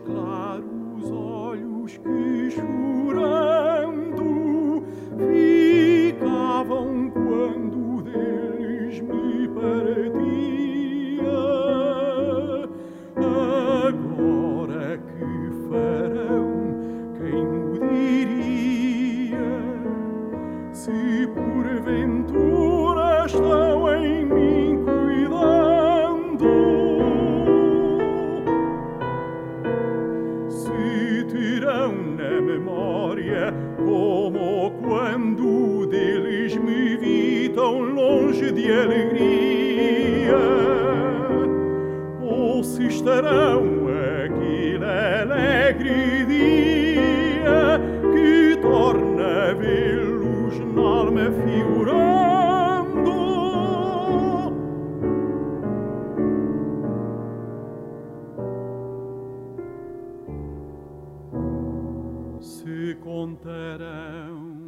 claros olhos que chorando se terão na memória como quando deles me vi tão longe de alegria, ou se estarão aquele alegre Contarão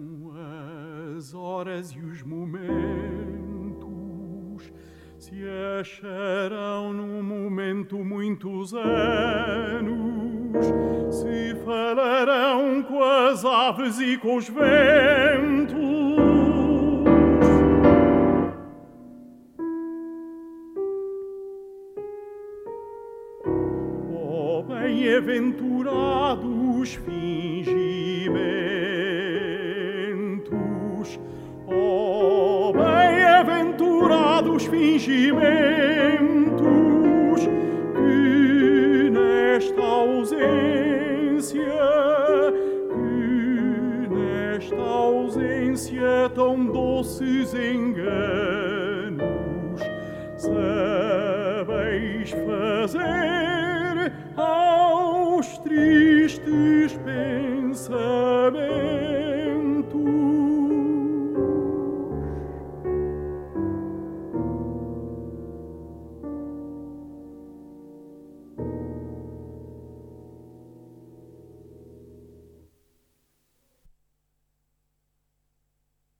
as horas e os momentos, se acharão num momento muitos anos, se falarão com as aves e com os ventos. Bem-aventurados fingimentos, oh, bem-aventurados fingimentos, que nesta ausência, que nesta ausência tão doces enganos, sabeis fazer aos tristes pensamentos.